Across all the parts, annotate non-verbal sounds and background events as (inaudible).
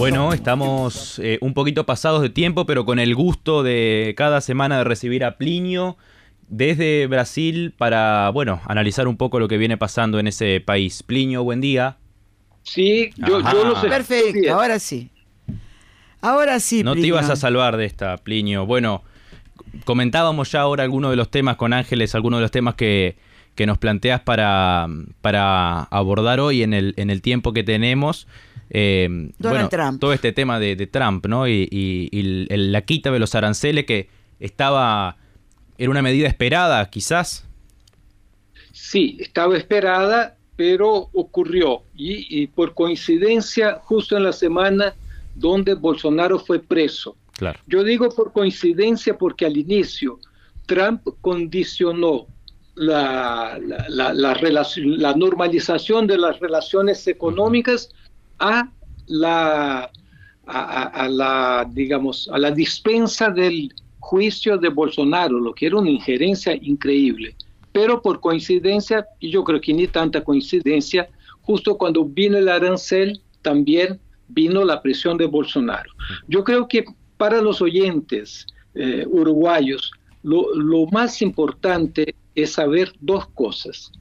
Bueno, estamos eh, un poquito pasados de tiempo, pero con el gusto de cada semana de recibir a Plinio desde Brasil para, bueno, analizar un poco lo que viene pasando en ese país. Plinio, buen día. Sí, yo, yo escucho Perfecto, ahora sí. Ahora sí. No te ibas a salvar de esta, Plinio. Bueno, comentábamos ya ahora algunos de los temas con Ángeles, algunos de los temas que, que nos planteas para, para abordar hoy en el, en el tiempo que tenemos. Eh, bueno, Donald Trump. Todo este tema de, de Trump, ¿no? Y, y- y el- el- la quita de los aranceles que estaba. Era una medida esperada, quizás. Sí, estaba esperada, pero ocurrió. Y, y por coincidencia, justo en la semana donde Bolsonaro fue preso. Claro. Yo digo por coincidencia porque al inicio Trump condicionó la, la, la- normalización de las relaciones económicas a la, a la, digamos, a la dispensa del juicio de Bolsonaro, lo que era una injerencia increíble. Pero por coincidencia, y yo creo que ni tanta coincidencia, justo cuando vino el arancel, también vino la presión de Bolsonaro. Yo creo que para los oyentes eh, uruguayos, lo, lo más importante es saber dos cosas.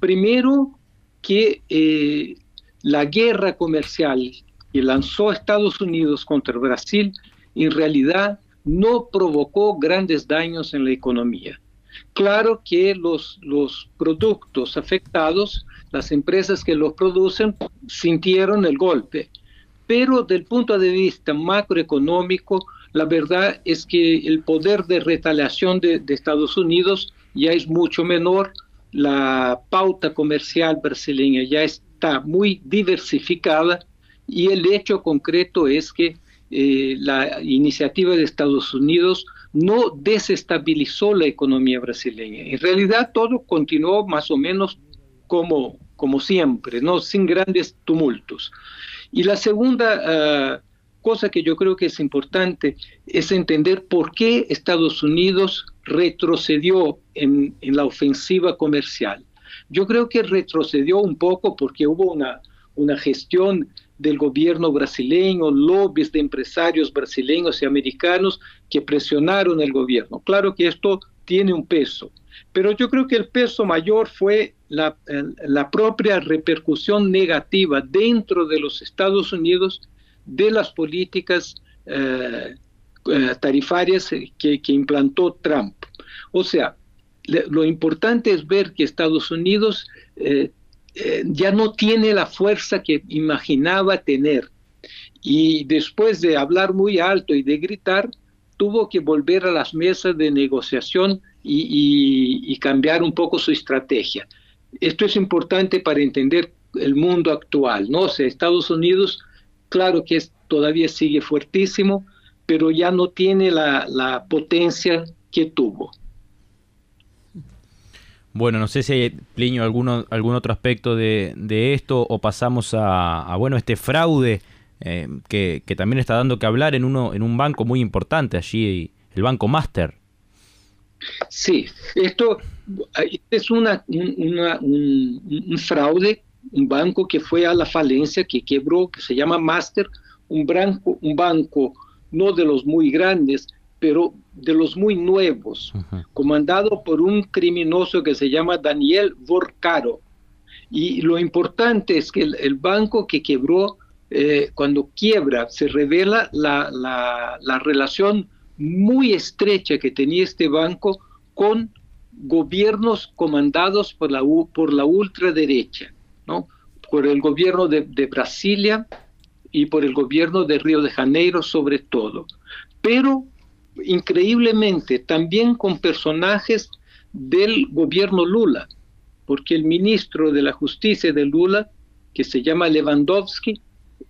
Primero, que eh, la guerra comercial que lanzó Estados Unidos contra Brasil en realidad no provocó grandes daños en la economía. Claro que los, los productos afectados, las empresas que los producen, sintieron el golpe, pero del punto de vista macroeconómico, la verdad es que el poder de retaliación de, de Estados Unidos ya es mucho menor, la pauta comercial brasileña ya está muy diversificada y el hecho concreto es que eh, la iniciativa de Estados Unidos no desestabilizó la economía brasileña. En realidad todo continuó más o menos como, como siempre, ¿no? sin grandes tumultos. Y la segunda ah, cosa que yo creo que es importante es entender por qué Estados Unidos retrocedió en, en la ofensiva comercial. Yo creo que retrocedió un poco porque hubo una, una gestión del gobierno brasileño, lobbies de empresarios brasileños y americanos que presionaron el gobierno. Claro que esto tiene un peso, pero yo creo que el peso mayor fue la, la propia repercusión negativa dentro de los Estados Unidos de las políticas eh, eh, tarifarias que, que implantó Trump. O sea, lo importante es ver que Estados Unidos eh, ya no tiene la fuerza que imaginaba tener. Y después de hablar muy alto y de gritar, tuvo que volver a las mesas de negociación y, y- y cambiar un poco su estrategia. Esto es importante para entender el mundo actual, ¿no? O sea, Estados Unidos, claro que es, todavía sigue fuertísimo, pero ya no tiene la, la potencia que tuvo. Bueno, no sé si hay, Plinio, alguno, algún otro aspecto de, de esto o pasamos a, a, bueno, este fraude eh, que, que también está dando que hablar en, uno, en un banco muy importante allí, el Banco Master. Sí, esto es una, una- un, un fraude, un banco que fue a la falencia, que quebró, que se llama Master, un banco, un banco no de los muy grandes, pero de los muy nuevos, comandado por un criminoso que se llama Daniel Vorcaro. Y lo importante es que el, el banco que quebró, eh, cuando quiebra, se revela la, la- la relación muy estrecha que tenía este banco con gobiernos comandados por la, por la ultraderecha, ¿no? por el gobierno de, Brasilia y por el gobierno de Río de Janeiro sobre todo. Pero increíblemente también con personajes del gobierno Lula, porque el ministro de la Justicia de Lula, que se llama Lewandowski,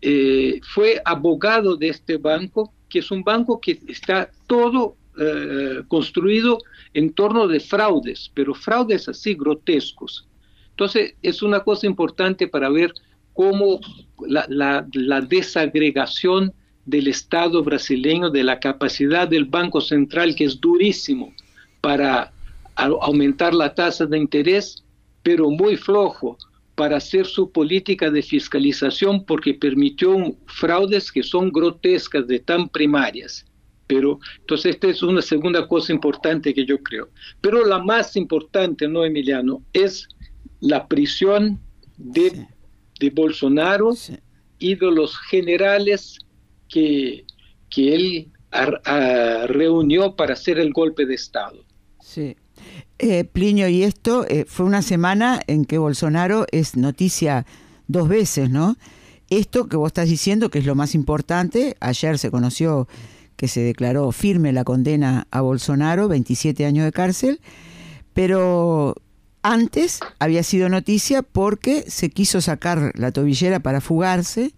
eh, fue abogado de este banco que es un banco que está todo eh, construido en torno de fraudes, pero fraudes así grotescos. Entonces, es una cosa importante para ver cómo la, la desagregación del Estado brasileño, de la capacidad del Banco Central, que es durísimo para aumentar la tasa de interés, pero muy flojo para hacer su política de fiscalización porque permitió fraudes que son grotescas de tan primarias. Pero entonces esta es una segunda cosa importante que yo creo. Pero la más importante, ¿no, Emiliano? Es la prisión de, de Bolsonaro y de los generales que, que él reunió para hacer el golpe de Estado. Sí. Eh, Plinio, y esto eh, fue una semana en que Bolsonaro es noticia dos veces, ¿no? Esto que vos estás diciendo, que es lo más importante, ayer se conoció que se declaró firme la condena a Bolsonaro, 27 años de cárcel, pero antes había sido noticia porque se quiso sacar la tobillera para fugarse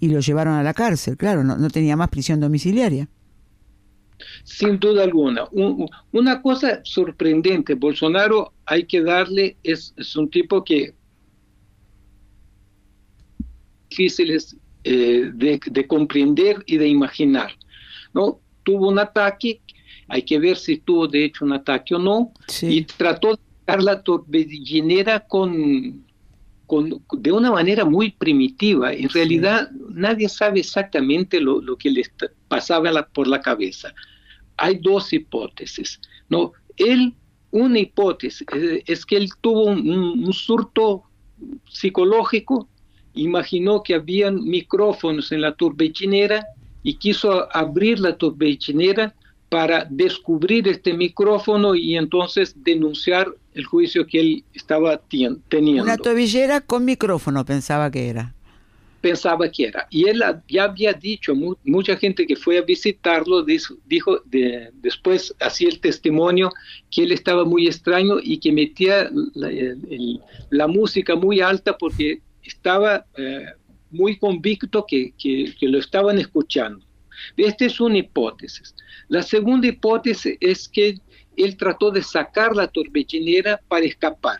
y lo llevaron a la cárcel, claro, no tenía más prisión domiciliaria sin duda alguna. una cosa sorprendente, Bolsonaro hay que darle, es, un tipo que difíciles eh, de, comprender y de imaginar. ¿no? Tuvo un ataque, hay que ver si tuvo de hecho un ataque o no, y trató de dar la torbellinera con, con, de una manera muy primitiva. En realidad nadie sabe exactamente lo, lo que le pasaba por la cabeza hay dos hipótesis. ¿no? Él, una hipótesis es que él tuvo un, surto psicológico, imaginó que habían micrófonos en la turbechinera y quiso abrir la turbechinera para descubrir este micrófono y entonces denunciar el juicio que él estaba teniendo. Una tobillera con micrófono pensaba que era pensaba que era. Y él ya había dicho, mucha gente que fue a visitarlo dijo, después hacía el testimonio que él estaba muy extraño y que metía la, música muy alta porque estaba eh, muy convicto que, que, lo estaban escuchando. Esta es una hipótesis. La segunda hipótesis es que él trató de sacar la torbellinera para escapar,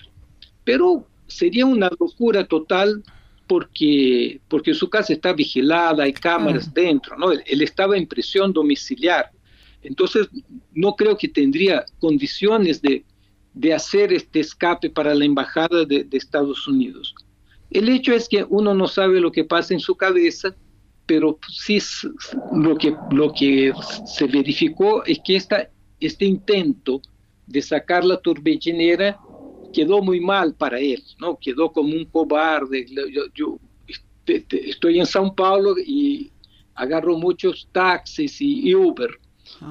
pero sería una locura total porque, porque su casa está vigilada, hay cámaras ah. dentro, ¿no? Él, estaba en prisión domiciliar. Entonces, no creo que tendría condiciones de, de hacer este escape para la embajada de, Estados Unidos. El hecho es que uno no sabe lo que pasa en su cabeza, pero sí lo que, lo que se verificó es que esta, este intento de sacar la turbellinera quedó muy mal para él, ¿no? Quedó como un cobarde. Yo, este, estoy en São Paulo y agarro muchos taxis y Uber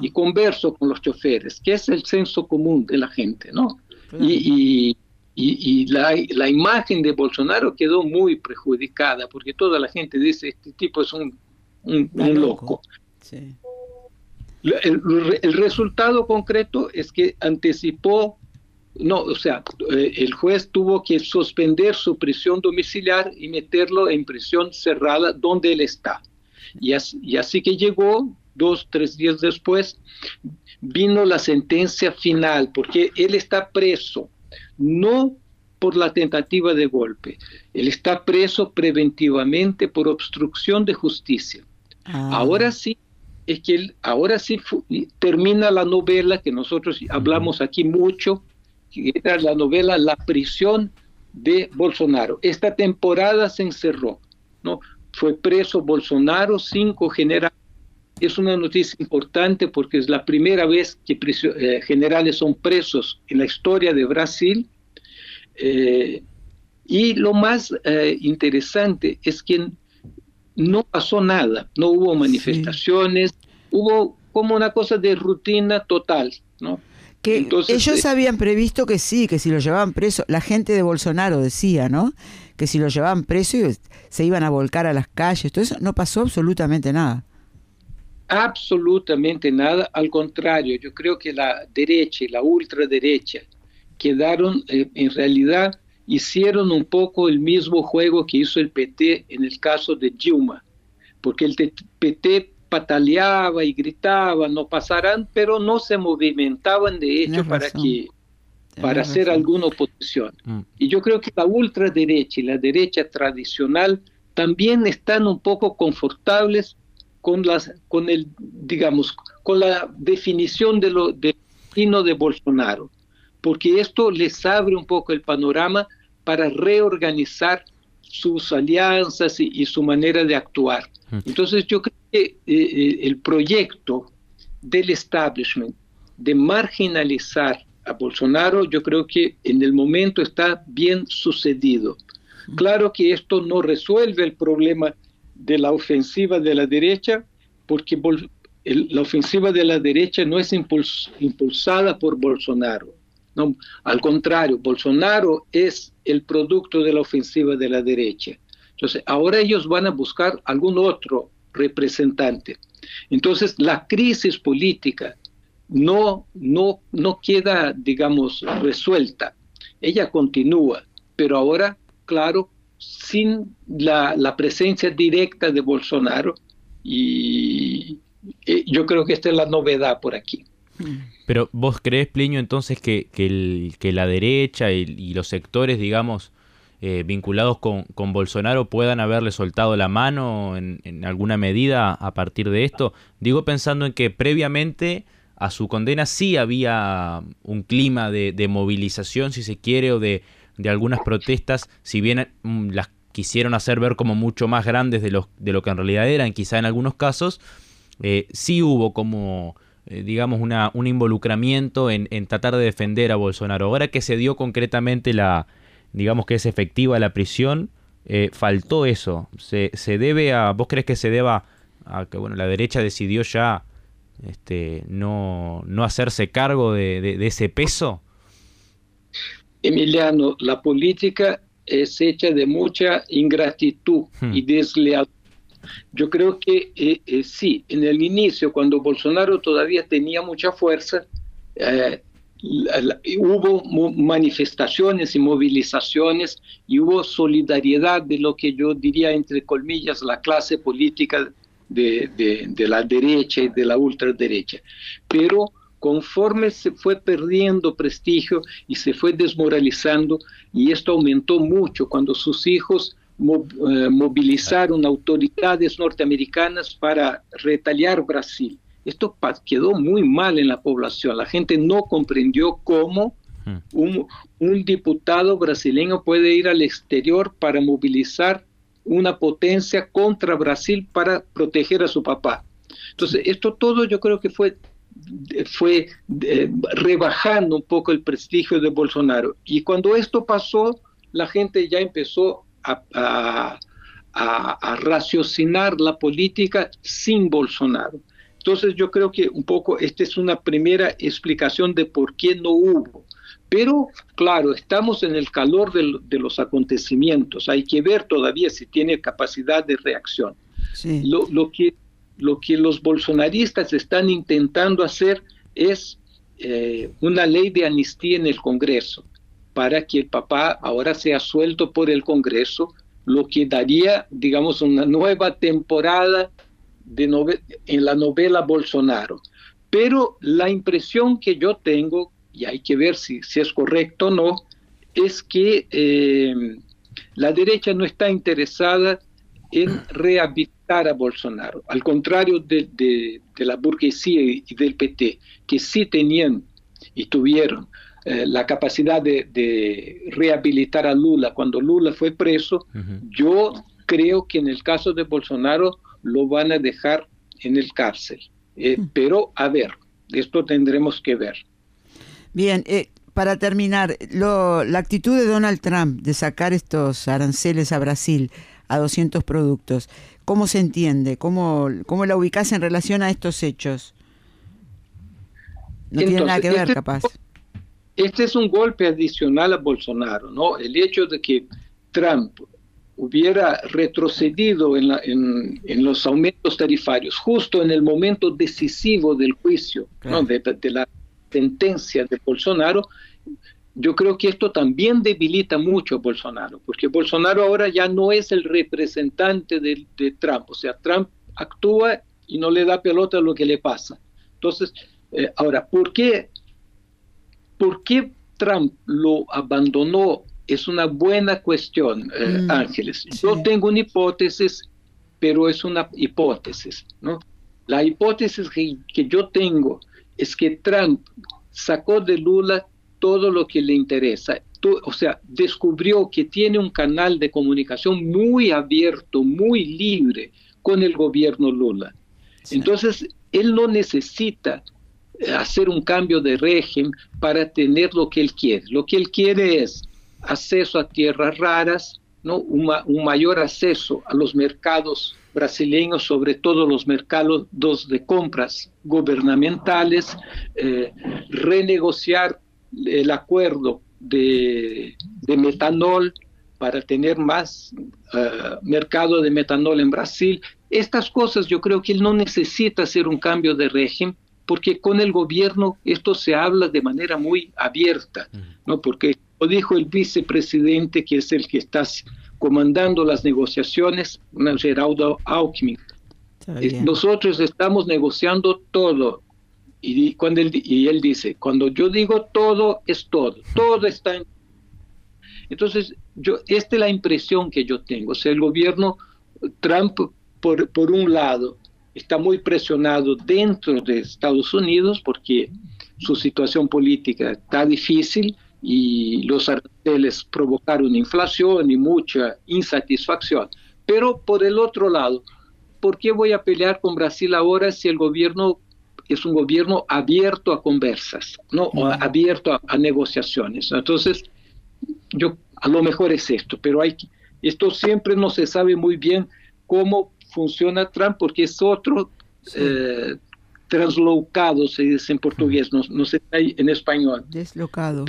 y converso con los choferes, que es el senso común de la gente, ¿no? Y, y, la, la, imagen de Bolsonaro quedó muy perjudicada porque toda la gente dice, este tipo es un, un, loco. El, el, resultado concreto es que anticipó no, o sea, eh, el juez tuvo que suspender su prisión domiciliar y meterlo en prisión cerrada donde él está. Y así, que llegó, dos, tres días después, vino la sentencia final, porque él está preso, no por la tentativa de golpe, él está preso preventivamente por obstrucción de justicia. Ah. Ahora sí, es que él, ahora sí termina la novela que nosotros hablamos aquí mucho, que era la novela La prisión de Bolsonaro. Esta temporada se encerró, ¿no? Fue preso Bolsonaro, cinco generales. Es una noticia importante porque es la primera vez que eh, generales son presos en la historia de Brasil. Eh, y lo más eh, interesante es que no pasó nada, no hubo manifestaciones, hubo como una cosa de rutina total, ¿no? Que ellos eh, habían previsto que sí, que si lo llevaban preso, la gente de Bolsonaro decía, ¿no? Que si lo llevaban preso se iban a volcar a las calles, todo eso no pasó absolutamente nada. Absolutamente nada, al contrario, yo creo que la derecha y la ultraderecha quedaron, eh, en realidad, hicieron un poco el mismo juego que hizo el PT en el caso de Dilma, porque el PT pataleaba y gritaba, no pasarán, pero no se movimentaban de hecho para que para hacer alguna oposición. Mm. Y yo creo que la ultraderecha y la derecha tradicional también están un poco confortables con las con el digamos con la definición de lo de de Bolsonaro, porque esto les abre un poco el panorama para reorganizar sus alianzas y, su manera de actuar. Mm. Entonces yo creo que eh, eh, el proyecto del establishment de marginalizar a Bolsonaro, yo creo que en el momento está bien sucedido. Mm. Claro que esto no resuelve el problema de la ofensiva de la derecha, porque la ofensiva de la derecha no es impulsada por Bolsonaro. No, al contrario, Bolsonaro es el producto de la ofensiva de la derecha. Entonces, ahora ellos van a buscar algún otro representante. Entonces, la crisis política no, no, no queda, digamos, resuelta. Ella continúa, pero ahora, claro, sin la, la presencia directa de Bolsonaro, y eh, yo creo que esta es la novedad por aquí. Pero vos crees, Plinio, entonces que, que, la derecha y, los sectores, digamos, eh, vinculados con, con, Bolsonaro puedan haberle soltado la mano en, en, alguna medida a partir de esto? Digo pensando en que previamente a su condena sí había un clima de, de movilización, si se quiere, o de, de algunas protestas, si bien mm, las quisieron hacer ver como mucho más grandes de lo, de lo que en realidad eran, quizá en algunos casos, eh, sí hubo como eh, digamos, una, un involucramiento en, tratar de defender a Bolsonaro. Ahora que se dio concretamente la, digamos que es efectiva la prisión, eh, faltó eso. Se, se, debe a, ¿vos crees que se deba a que bueno, la derecha decidió ya este, no, no hacerse cargo de, ese peso? Emiliano, la política es hecha de mucha ingratitud y hmm. deslealtad yo creo que eh, eh, sí, en el inicio, cuando Bolsonaro todavía tenía mucha fuerza, eh, hubo manifestaciones y movilizaciones y hubo solidaridad de lo que yo diría, entre comillas, la clase política de, de la derecha y de la ultraderecha. Pero conforme se fue perdiendo prestigio y se fue desmoralizando, y esto aumentó mucho cuando sus hijos movilizaron autoridades norteamericanas para retaliar Brasil. Esto quedó muy mal en la población. La gente no comprendió cómo hmm. un, un, diputado brasileño puede ir al exterior para movilizar una potencia contra Brasil para proteger a su papá. Entonces, esto todo yo creo que fue, fue eh, rebajando un poco el prestigio de Bolsonaro. Y cuando esto pasó, la gente ya empezó a, raciocinar la política sin Bolsonaro. Entonces yo creo que un poco esta es una primera explicación de por qué no hubo. Pero claro, estamos en el calor de, los acontecimientos. Hay que ver todavía si tiene capacidad de reacción. Lo, que, lo que los bolsonaristas están intentando hacer es eh, una ley de amnistía en el Congreso para que el papá ahora sea suelto por el Congreso, lo que daría, digamos, una nueva temporada en la novela Bolsonaro. Pero la impresión que yo tengo, y hay que ver si, si es correcto o no, es que eh, la derecha no está interesada en rehabilitar a Bolsonaro, al contrario de, de la burguesía y del PT, que sí tenían y tuvieron eh, la capacidad de, rehabilitar a Lula cuando Lula fue preso, yo creo que en el caso de Bolsonaro lo van a dejar en el cárcel. Eh, pero a ver, esto tendremos que ver. Bien, eh, para terminar, la actitud de Donald Trump de sacar estos aranceles a Brasil a 200 productos, ¿cómo se entiende? ¿Cómo, cómo la ubicás en relación a estos hechos? No tiene nada que ver, este capaz este es un golpe adicional a Bolsonaro, ¿no? El hecho de que Trump hubiera retrocedido en, los aumentos tarifarios justo en el momento decisivo del juicio, ¿no? de, la sentencia de Bolsonaro, yo creo que esto también debilita mucho a Bolsonaro, porque Bolsonaro ahora ya no es el representante de, de Trump, o sea, Trump actúa y no le da pelota a lo que le pasa. Entonces, eh, ahora, ¿por qué, ¿por qué Trump lo abandonó? Es una buena cuestión, eh, Mm, Ángeles. sí. Yo tengo una hipótesis, pero es una hipótesis, ¿no? La hipótesis que, que yo tengo es que Trump sacó de Lula todo lo que le interesa. O sea, descubrió que tiene un canal de comunicación muy abierto, muy libre con el gobierno Lula. Sí. Entonces, él no necesita hacer un cambio de régimen para tener lo que él quiere. Lo que él quiere es acceso a tierras raras, ¿no? un, ma- un mayor acceso a los mercados brasileños, sobre todo los mercados de compras gubernamentales, eh, renegociar el acuerdo de, de metanol para tener más eh, mercado de metanol en Brasil. Estas cosas yo creo que él no necesita hacer un cambio de régimen porque con el gobierno esto se habla de manera muy abierta, ¿no? Porque lo dijo el vicepresidente, que es el que está comandando las negociaciones. Geraldo Alckmin. Eh. Nosotros estamos negociando todo. Y, cuando él, y él dice, cuando yo digo todo, es todo. Todo está en... Entonces, yo, esta es la impresión que yo tengo. O sea, el gobierno Trump, por, por un lado, está muy presionado dentro de Estados Unidos porque su situación política está difícil y los aranceles provocaron inflación y mucha insatisfacción. Pero por el otro lado, ¿por qué voy a pelear con Brasil ahora si el gobierno es un gobierno abierto a conversas, no O abierto a, a negociaciones? Entonces, yo a lo mejor es esto, pero hay que- esto siempre no se sabe muy bien cómo funciona Trump porque es otro eh, translocado, se dice en portugués, no, no sé en español. Deslocado.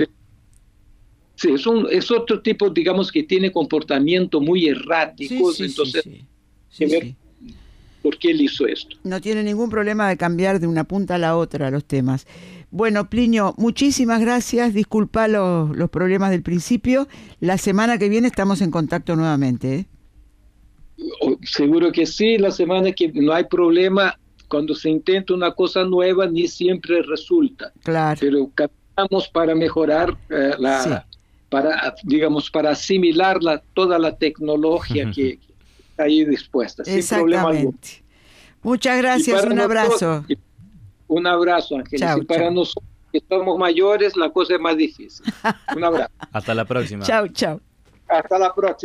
Sí, es, un, es otro tipo, digamos, que tiene comportamiento muy Sí, errático, sí, sí, entonces, sí. Sí, ver- sí. ¿por qué él hizo esto? No tiene ningún problema de cambiar de una punta a la otra los temas. Bueno, Plinio, muchísimas gracias. Disculpa los, los problemas del principio. La semana que viene estamos en contacto nuevamente. ¿eh? Seguro que sí, la semana que no hay problema, cuando se intenta una cosa nueva, ni siempre resulta, Claro. pero caminamos para mejorar eh, la... Sí. para, digamos, para asimilar la, toda la tecnología que, que está ahí dispuesta, sin problema alguno. Exactamente. Muchas gracias. Un abrazo. nosotros- Un abrazo, Ángeles. Chao, y para nosotros que somos mayores, la cosa es más difícil. Un abrazo. (laughs) Hasta la próxima. Chao, chao. Hasta la próxima.